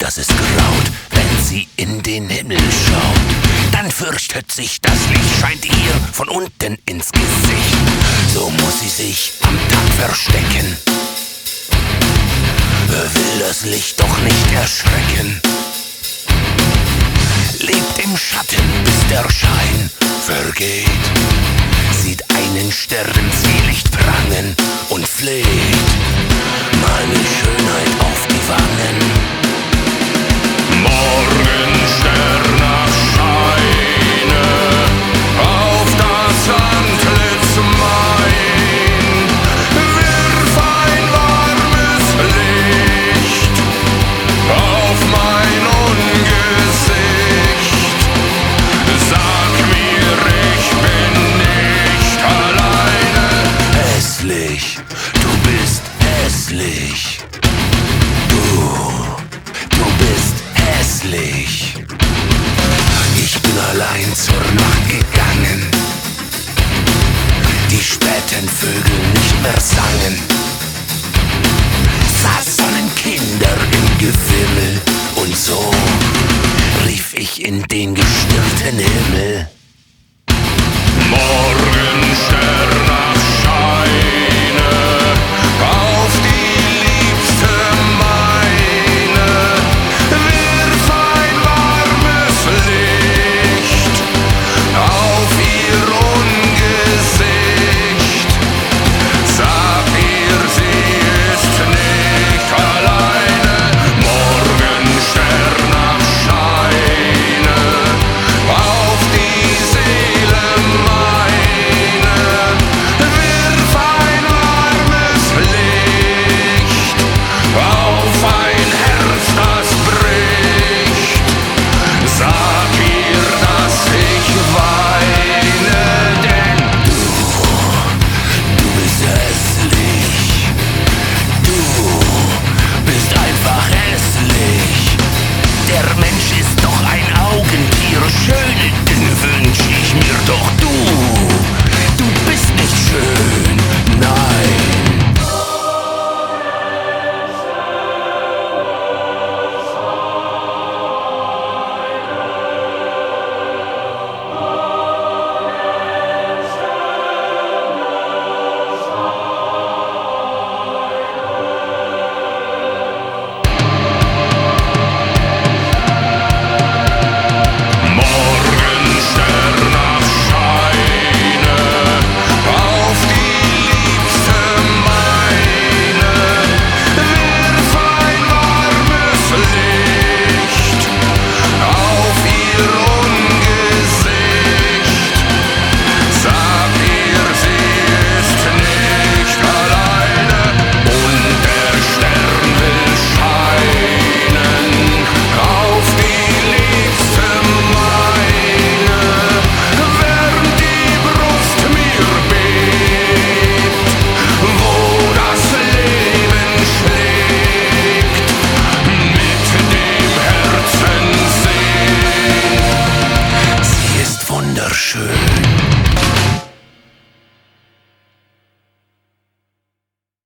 dass es graut, wenn sie in den Himmel schaut. Dann fürchtet sich, das Licht scheint ihr von unten ins Gesicht. So muss sie sich am Tag verstecken. Will das Licht doch nicht erschrecken. Lebt im Schatten, bis der Schein vergeht. Sieht einen Stern Seelicht prangen und fleht. vergesslich. Du, du bist hässlich. Ich bin allein zur Nacht gegangen. Die späten Vögel nicht mehr sangen. Saß Sonnenkinder im Gewimmel und so rief ich in den gestirnten Himmel. Morgenstern. 是。